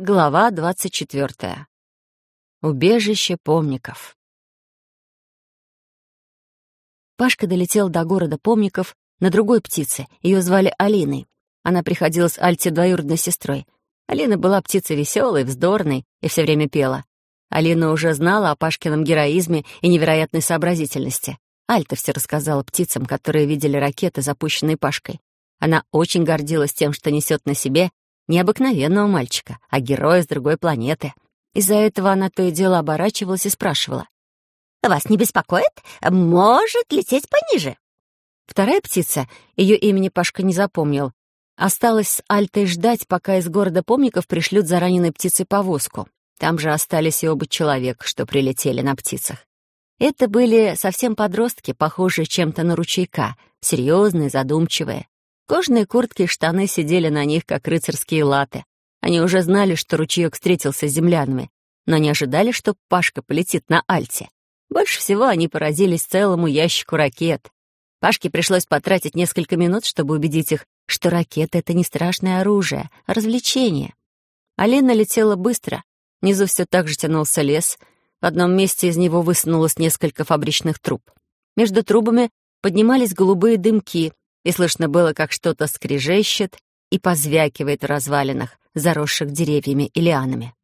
Глава двадцать четвертая. Убежище помников. Пашка долетел до города помников на другой птице. Ее звали Алиной. Она приходилась Альте двоюродной сестрой. Алина была птицей веселой, вздорной и все время пела. Алина уже знала о Пашкином героизме и невероятной сообразительности. Альта все рассказала птицам, которые видели ракеты, запущенные Пашкой. Она очень гордилась тем, что несет на себе не обыкновенного мальчика, а героя с другой планеты. Из-за этого она то и дело оборачивалась и спрашивала. «Вас не беспокоит? Может лететь пониже?» Вторая птица, ее имени Пашка не запомнил, осталась с Альтой ждать, пока из города помников пришлют за раненой птицей повозку. Там же остались и оба человека, что прилетели на птицах. Это были совсем подростки, похожие чем-то на ручейка, серьезные, задумчивые. Кожаные куртки и штаны сидели на них, как рыцарские латы. Они уже знали, что ручеек встретился с землянами, но не ожидали, что Пашка полетит на Альте. Больше всего они поразились целому ящику ракет. Пашке пришлось потратить несколько минут, чтобы убедить их, что ракета — это не страшное оружие, а развлечение. Алина летела быстро. Внизу все так же тянулся лес. В одном месте из него высунулось несколько фабричных труб. Между трубами поднимались голубые дымки, и слышно было, как что-то скрежещет и позвякивает в развалинах, заросших деревьями и лианами.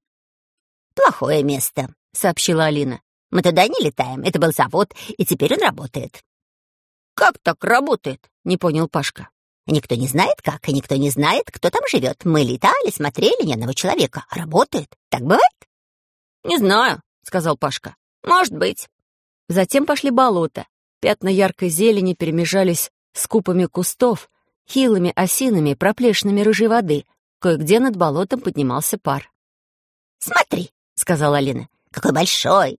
«Плохое место», — сообщила Алина. «Мы туда не летаем. Это был завод, и теперь он работает». «Как так работает?» — не понял Пашка. «Никто не знает, как, и никто не знает, кто там живет. Мы летали, смотрели ни одного человека. А работает. Так бывает?» «Не знаю», — сказал Пашка. «Может быть». Затем пошли болота. Пятна яркой зелени перемежались с купами кустов, хилыми осинами, проплешинами рыжей воды. Кое-где над болотом поднимался пар. «Смотри», — сказала Алина, — «какой большой!»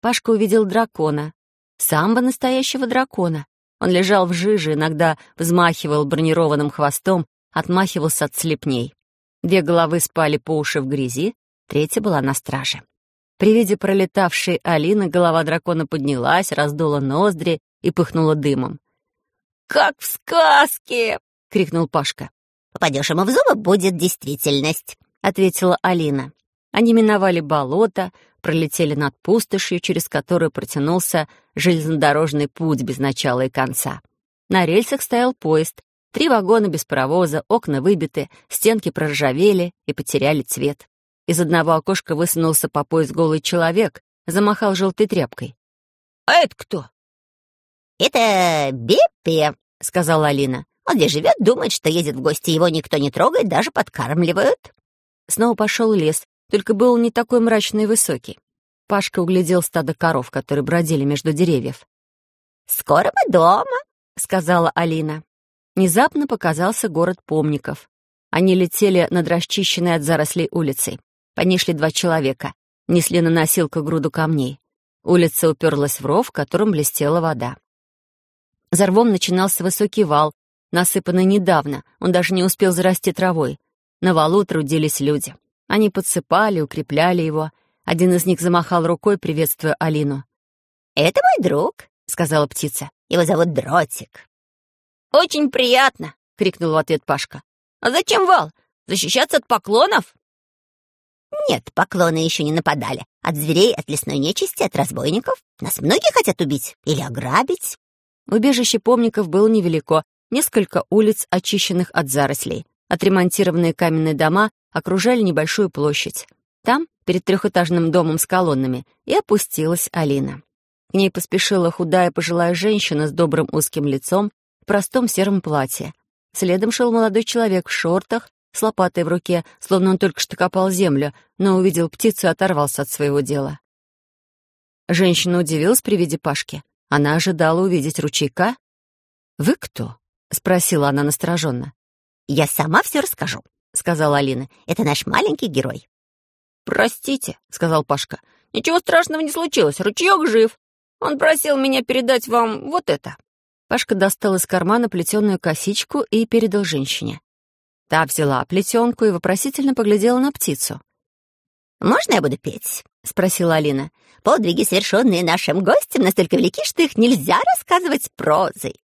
Пашка увидел дракона. Самого настоящего дракона. Он лежал в жиже, иногда взмахивал бронированным хвостом, отмахивался от слепней. Две головы спали по уши в грязи, третья была на страже. При виде пролетавшей Алины голова дракона поднялась, раздула ноздри и пыхнула дымом как в сказке!» — крикнул Пашка. «Попадешь ему в зубы, будет действительность», — ответила Алина. Они миновали болото, пролетели над пустошью, через которую протянулся железнодорожный путь без начала и конца. На рельсах стоял поезд, три вагона без паровоза, окна выбиты, стенки проржавели и потеряли цвет. Из одного окошка высунулся по пояс голый человек, замахал желтой тряпкой. «А это кто?» «Это Беппи», — сказала Алина. «Он здесь живет, думает, что едет в гости, его никто не трогает, даже подкармливают». Снова пошел лес, только был не такой мрачный и высокий. Пашка углядел стадо коров, которые бродили между деревьев. «Скоро мы дома», — сказала Алина. Внезапно показался город помников. Они летели над расчищенной от зарослей улицей. По ней шли два человека, несли на носилках груду камней. Улица уперлась в ров, в котором блестела вода. За рвом начинался высокий вал, насыпанный недавно, он даже не успел зарасти травой. На валу трудились люди. Они подсыпали, укрепляли его. Один из них замахал рукой, приветствуя Алину. «Это мой друг», — сказала птица. «Его зовут Дротик». «Очень приятно», — крикнул в ответ Пашка. «А зачем вал? Защищаться от поклонов?» «Нет, поклоны еще не нападали. От зверей, от лесной нечисти, от разбойников. Нас многие хотят убить или ограбить. Убежище помников было невелико, несколько улиц, очищенных от зарослей. Отремонтированные каменные дома окружали небольшую площадь. Там, перед трехэтажным домом с колоннами, и опустилась Алина. К ней поспешила худая пожилая женщина с добрым узким лицом в простом сером платье. Следом шел молодой человек в шортах, с лопатой в руке, словно он только что копал землю, но увидел птицу и оторвался от своего дела. Женщина удивилась при виде Пашки. Она ожидала увидеть ручейка. «Вы кто?» — спросила она настороженно. «Я сама все расскажу», — сказала Алина. «Это наш маленький герой». «Простите», — сказал Пашка. «Ничего страшного не случилось. Ручеек жив. Он просил меня передать вам вот это». Пашка достал из кармана плетеную косичку и передал женщине. Та взяла плетенку и вопросительно поглядела на птицу. «Можно я буду петь?» — спросила Алина. «Подвиги, совершенные нашим гостем, настолько велики, что их нельзя рассказывать прозой».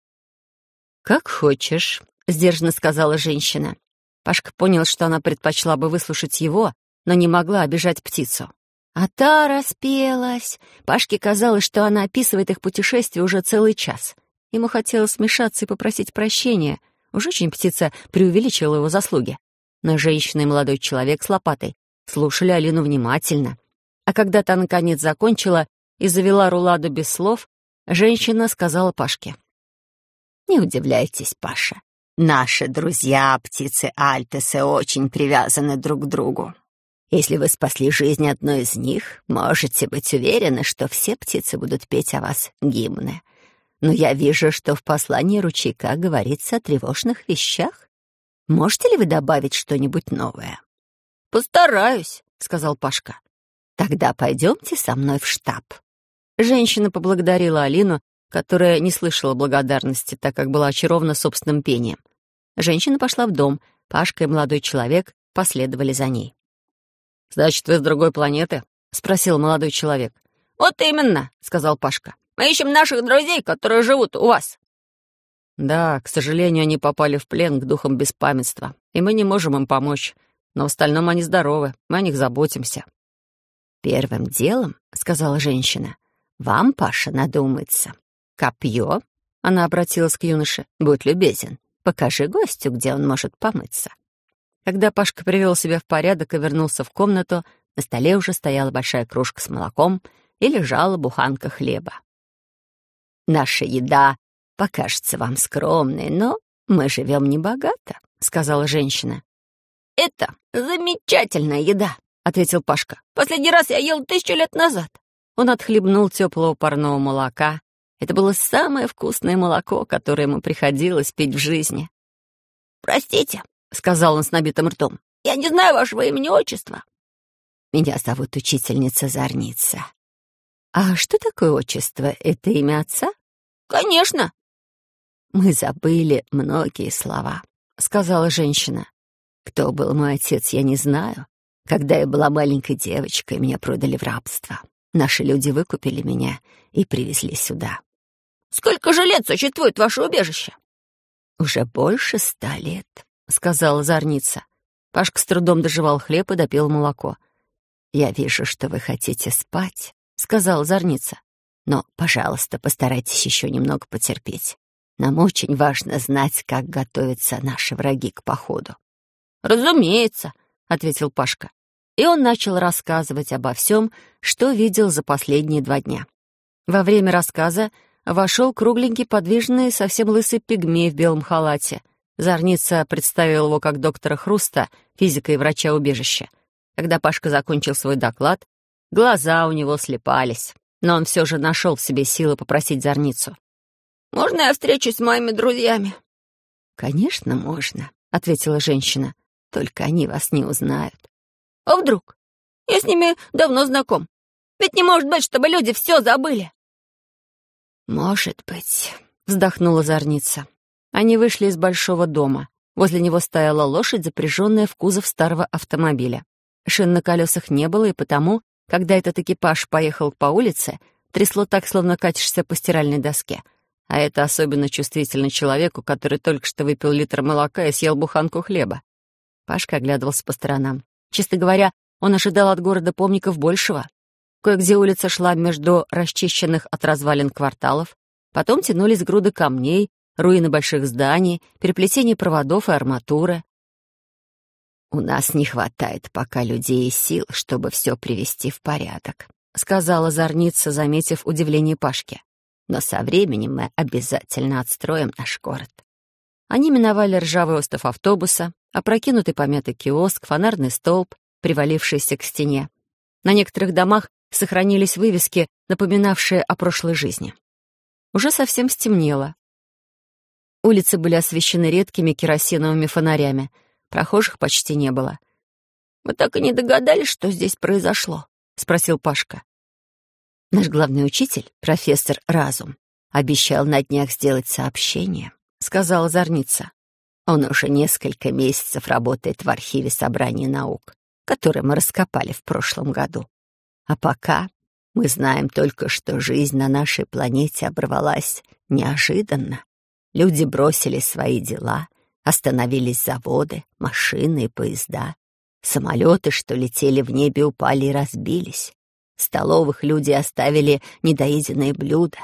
«Как хочешь», — сдержанно сказала женщина. Пашка понял, что она предпочла бы выслушать его, но не могла обижать птицу. А та распелась. Пашке казалось, что она описывает их путешествие уже целый час. Ему хотелось смешаться и попросить прощения. Уж очень птица преувеличила его заслуги. Но женщина и молодой человек с лопатой слушали Алину внимательно. А когда та, наконец, закончила и завела руладу без слов, женщина сказала Пашке. «Не удивляйтесь, Паша. Наши друзья, птицы Альтесы, очень привязаны друг к другу. Если вы спасли жизнь одной из них, можете быть уверены, что все птицы будут петь о вас гимны. Но я вижу, что в послании ручейка говорится о тревожных вещах. Можете ли вы добавить что-нибудь новое?» «Постараюсь», — сказал Пашка. «Тогда пойдемте со мной в штаб». Женщина поблагодарила Алину, которая не слышала благодарности, так как была очарована собственным пением. Женщина пошла в дом, Пашка и молодой человек последовали за ней. «Значит, вы с другой планеты?» — спросил молодой человек. «Вот именно», — сказал Пашка. «Мы ищем наших друзей, которые живут у вас». «Да, к сожалению, они попали в плен к духам беспамятства, и мы не можем им помочь. Но в остальном они здоровы, мы о них заботимся». «Первым делом», — сказала женщина, — «вам, Паша, надо умыться. Копье?» — она обратилась к юноше. «Будь любезен, покажи гостю, где он может помыться». Когда Пашка привел себя в порядок и вернулся в комнату, на столе уже стояла большая кружка с молоком и лежала буханка хлеба. «Наша еда покажется вам скромной, но мы живем небогато», — сказала женщина. «Это замечательная еда», — ответил Пашка. «Последний раз я ел тысячу лет назад». Он отхлебнул теплого парного молока. Это было самое вкусное молоко, которое ему приходилось пить в жизни. «Простите», — сказал он с набитым ртом. «Я не знаю вашего имени-отчества». «Меня зовут учительница Зарница». «А что такое отчество? Это имя отца?» «Конечно». «Мы забыли многие слова», — сказала женщина. «Кто был мой отец, я не знаю. Когда я была маленькой девочкой, меня продали в рабство. Наши люди выкупили меня и привезли сюда». «Сколько же лет существует ваше убежище?» «Уже больше ста лет», — сказала Зарница. Пашка с трудом доживал хлеб и допил молоко. «Я вижу, что вы хотите спать», — сказала Зарница. «Но, пожалуйста, постарайтесь еще немного потерпеть. Нам очень важно знать, как готовятся наши враги к походу». «Разумеется», — ответил Пашка. И он начал рассказывать обо всем, что видел за последние два дня. Во время рассказа вошел кругленький, подвижный, совсем лысый пигмей в белом халате. Зарница представил его как доктора Хруста, физика и врача убежища. Когда Пашка закончил свой доклад, глаза у него слепались, но он все же нашел в себе силы попросить Зарницу. «Можно я встречусь с моими друзьями?» «Конечно, можно», — ответила женщина. «Только они вас не узнают». «А вдруг? Я с ними давно знаком. Ведь не может быть, чтобы люди все забыли». «Может быть», — вздохнула Зарница. Они вышли из большого дома. Возле него стояла лошадь, запряженная в кузов старого автомобиля. Шин на колесах не было, и потому, когда этот экипаж поехал по улице, трясло так, словно катишься по стиральной доске. А это особенно чувствительно человеку, который только что выпил литр молока и съел буханку хлеба. Пашка оглядывался по сторонам. Честно говоря, он ожидал от города помников большего. Кое-где улица шла между расчищенных от развалин кварталов, потом тянулись груды камней, руины больших зданий, переплетение проводов и арматуры. «У нас не хватает пока людей и сил, чтобы все привести в порядок», — сказала Зорница, заметив удивление Пашки. «Но со временем мы обязательно отстроим наш город». Они миновали ржавый остов автобуса, опрокинутый помятый киоск, фонарный столб, привалившийся к стене. На некоторых домах сохранились вывески, напоминавшие о прошлой жизни. Уже совсем стемнело. Улицы были освещены редкими керосиновыми фонарями. Прохожих почти не было. «Мы так и не догадались, что здесь произошло», — спросил Пашка. «Наш главный учитель, профессор Разум, обещал на днях сделать сообщение», — сказала Зорница. «Он уже несколько месяцев работает в архиве собрания наук, который мы раскопали в прошлом году. А пока мы знаем только, что жизнь на нашей планете оборвалась неожиданно. Люди бросили свои дела, остановились заводы, машины и поезда. Самолеты, что летели в небе, упали и разбились. В столовых люди оставили недоеденные блюда.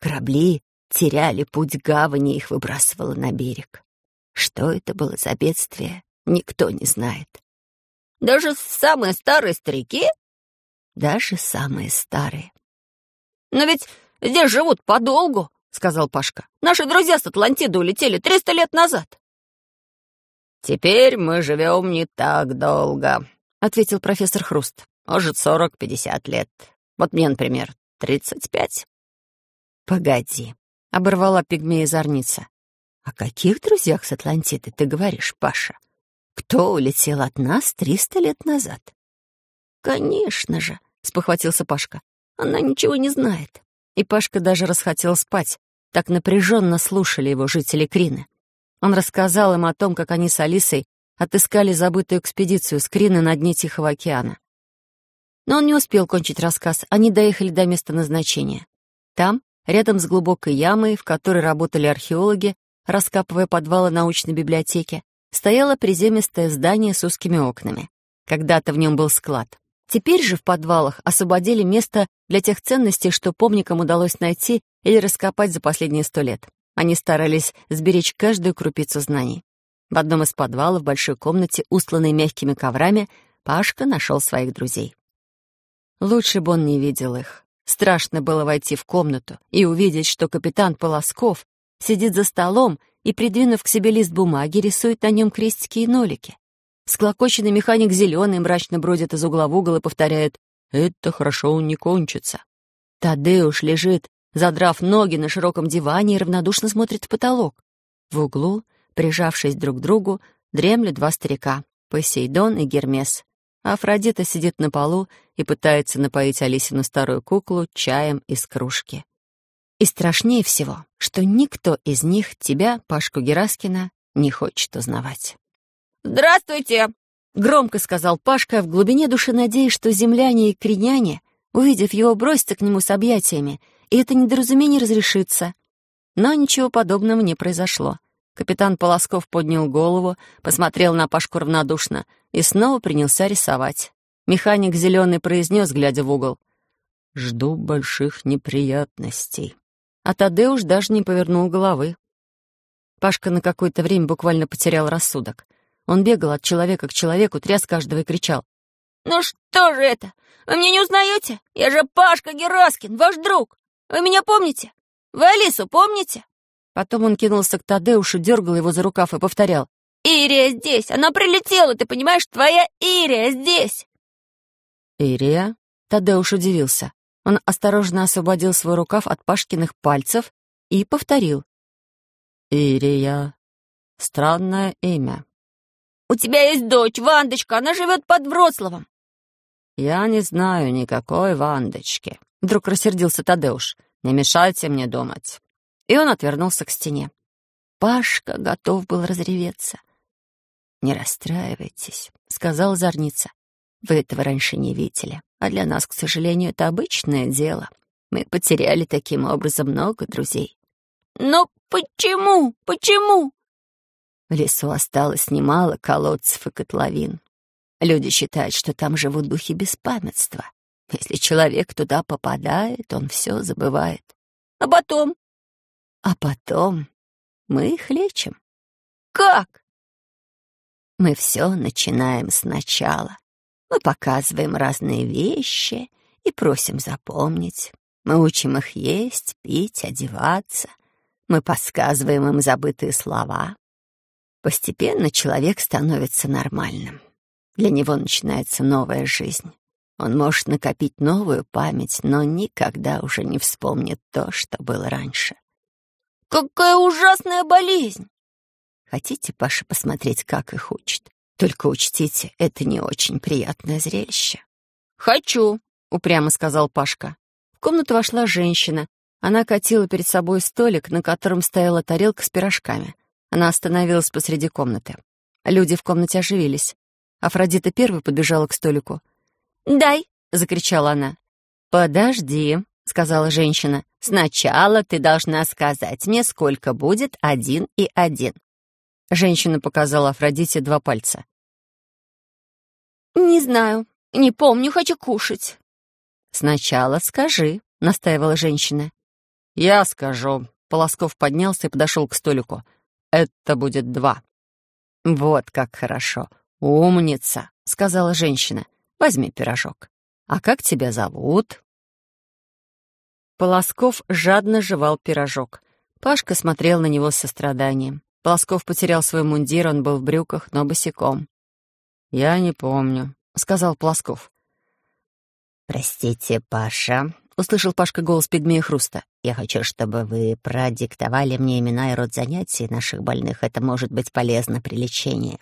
Корабли теряли путь гавани, их выбрасывало на берег. Что это было за бедствие, никто не знает. Даже самые старые старики? Даже самые старые. Но ведь здесь живут подолгу, сказал Пашка. Наши друзья с Атлантиды улетели триста лет назад. «Теперь мы живем не так долго», — ответил профессор Хруст. «Может, сорок-пятьдесят лет. Вот мне, например, тридцать пять». «Погоди», — оборвала пигмея зорница. «О каких друзьях с Атлантиды ты говоришь, Паша? Кто улетел от нас триста лет назад?» «Конечно же», — спохватился Пашка. «Она ничего не знает». И Пашка даже расхотел спать. Так напряженно слушали его жители Крины. Он рассказал им о том, как они с Алисой отыскали забытую экспедицию с Крины на дне Тихого океана. Но он не успел кончить рассказ, они доехали до места назначения. Там, рядом с глубокой ямой, в которой работали археологи, раскапывая подвалы научной библиотеки, стояло приземистое здание с узкими окнами. Когда-то в нем был склад. Теперь же в подвалах освободили место для тех ценностей, что помникам удалось найти или раскопать за последние сто лет. Они старались сберечь каждую крупицу знаний. В одном из подвалов в большой комнате, устланной мягкими коврами, Пашка нашел своих друзей. Лучше бы он не видел их. Страшно было войти в комнату и увидеть, что капитан Полосков сидит за столом и, придвинув к себе лист бумаги, рисует на нем крестики и нолики. Склокоченный механик зеленый мрачно бродит из угла в угол и повторяет «Это хорошо не кончится». Тадеуш лежит задрав ноги на широком диване и равнодушно смотрит в потолок. В углу, прижавшись друг к другу, дремлют два старика — Посейдон и Гермес. А Афродита сидит на полу и пытается напоить Алисину старую куклу чаем из кружки. И страшнее всего, что никто из них тебя, Пашку Гераскина, не хочет узнавать. «Здравствуйте!» — громко сказал Пашка, в глубине души надеясь, что земляне и креняне, увидев его, бросятся к нему с объятиями и это недоразумение разрешится. Но ничего подобного не произошло. Капитан Полосков поднял голову, посмотрел на Пашку равнодушно и снова принялся рисовать. Механик зеленый произнес, глядя в угол. «Жду больших неприятностей». А Тадеуш даже не повернул головы. Пашка на какое-то время буквально потерял рассудок. Он бегал от человека к человеку, тряс каждого и кричал. «Ну что же это? Вы меня не узнаете? Я же Пашка Гераскин, ваш друг! Вы меня помните? Вы Алису помните?» Потом он кинулся к Тадеушу, дергал его за рукав и повторял. «Ирия здесь! Она прилетела, ты понимаешь? Твоя Ирия здесь!» «Ирия?» Тадеуш удивился. Он осторожно освободил свой рукав от Пашкиных пальцев и повторил. «Ирия. Странное имя». «У тебя есть дочь, Вандочка, она живет под Вроцлавом». «Я не знаю никакой Вандочки», Вдруг рассердился Тадеуш. «Не мешайте мне думать». И он отвернулся к стене. Пашка готов был разреветься. «Не расстраивайтесь», — сказал Зорница. «Вы этого раньше не видели, а для нас, к сожалению, это обычное дело. Мы потеряли таким образом много друзей». «Но почему? Почему?» В лесу осталось немало колодцев и котловин. Люди считают, что там живут духи беспамятства. Если человек туда попадает, он все забывает. А потом? А потом мы их лечим. Как? Мы все начинаем сначала. Мы показываем разные вещи и просим запомнить. Мы учим их есть, пить, одеваться. Мы подсказываем им забытые слова. Постепенно человек становится нормальным. Для него начинается новая жизнь. Он может накопить новую память, но никогда уже не вспомнит то, что было раньше. «Какая ужасная болезнь!» Хотите, Паша, посмотреть, как их учат? Только учтите, это не очень приятное зрелище. «Хочу», — упрямо сказал Пашка. В комнату вошла женщина. Она катила перед собой столик, на котором стояла тарелка с пирожками. Она остановилась посреди комнаты. Люди в комнате оживились. Афродита первой подбежала к столику. «Дай!» — закричала она. «Подожди», — сказала женщина. «Сначала ты должна сказать мне, сколько будет один и один». Женщина показала Афродите два пальца. «Не знаю, не помню, хочу кушать». «Сначала скажи», — настаивала женщина. «Я скажу». Полосков поднялся и подошел к столику. «Это будет два». «Вот как хорошо. Умница», — сказала женщина. «Возьми пирожок. А как тебя зовут?» Полосков жадно жевал пирожок. Пашка смотрел на него с состраданием. Полосков потерял свой мундир, он был в брюках, но босиком. «Я не помню», — сказал Полосков. «Простите, Паша», — услышал Пашка голос пигмея Хруста. «Я хочу, чтобы вы продиктовали мне имена и род занятий наших больных. Это может быть полезно при лечении».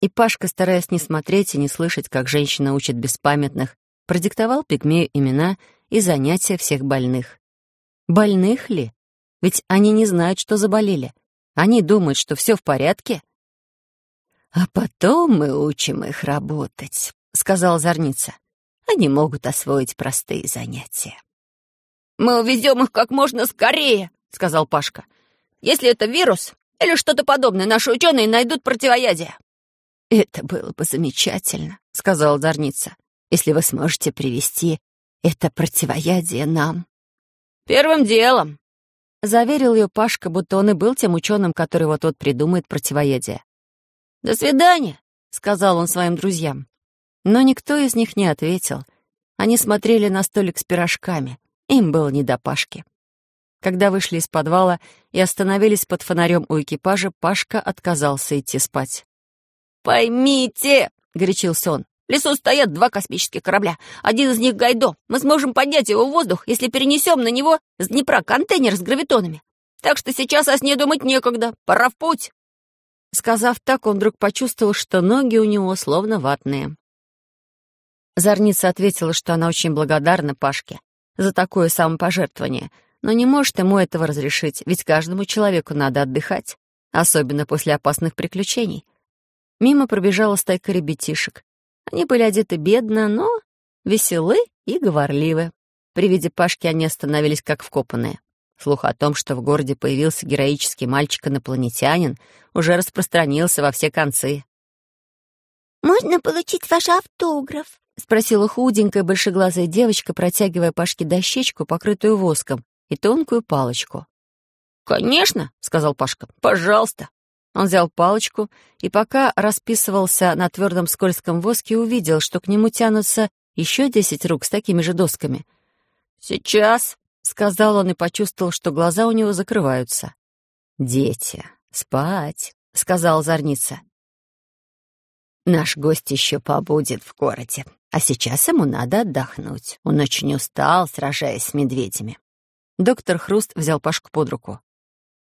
И Пашка, стараясь не смотреть и не слышать, как женщина учит беспамятных, продиктовал пигмею имена и занятия всех больных. Больных ли? Ведь они не знают, что заболели. Они думают, что все в порядке. «А потом мы учим их работать», — сказал Зорница. Они могут освоить простые занятия. «Мы увезем их как можно скорее», — сказал Пашка. «Если это вирус или что-то подобное, наши ученые найдут противоядие». «Это было бы замечательно», — сказал Зорница, «если вы сможете привести это противоядие нам». «Первым делом», — заверил ее Пашка, будто он и был тем ученым, который вот-вот придумает противоядие. «До свидания», — сказал он своим друзьям. Но никто из них не ответил. Они смотрели на столик с пирожками. Им было не до Пашки. Когда вышли из подвала и остановились под фонарем у экипажа, Пашка отказался идти спать. «Поймите!» — горячился он. «В лесу стоят два космических корабля. Один из них — Гайдо. Мы сможем поднять его в воздух, если перенесем на него с Днепра контейнер с гравитонами. Так что сейчас о сне думать некогда. Пора в путь!» Сказав так, он вдруг почувствовал, что ноги у него словно ватные. Зорница ответила, что она очень благодарна Пашке за такое самопожертвование, но не может ему этого разрешить, ведь каждому человеку надо отдыхать, особенно после опасных приключений. Мимо пробежала стайка ребятишек. Они были одеты бедно, но веселы и говорливы. При виде Пашки они остановились как вкопанные. Слух о том, что в городе появился героический мальчик-инопланетянин, уже распространился во все концы. «Можно получить ваш автограф?» — спросила худенькая большеглазая девочка, протягивая Пашке дощечку, покрытую воском, и тонкую палочку. «Конечно», — сказал Пашка, — «пожалуйста». Он взял палочку и пока расписывался на твердом скользком воске, увидел, что к нему тянутся еще десять рук с такими же досками. «Сейчас», — сказал он и почувствовал, что глаза у него закрываются. «Дети, спать», — сказал Зорница. «Наш гость еще побудет в городе. А сейчас ему надо отдохнуть. Он очень устал, сражаясь с медведями. Доктор Хруст взял Пашку под руку.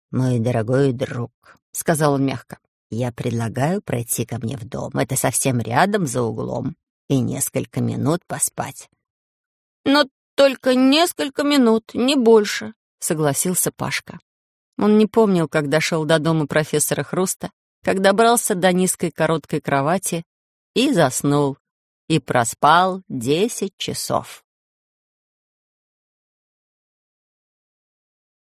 «Мой дорогой друг», — сказал он мягко, — «я предлагаю пройти ко мне в дом. Это совсем рядом, за углом. И несколько минут поспать». «Но только несколько минут, не больше», — согласился Пашка. Он не помнил, как дошел до дома профессора Хруста, как добрался до низкой короткой кровати и заснул, и проспал десять часов.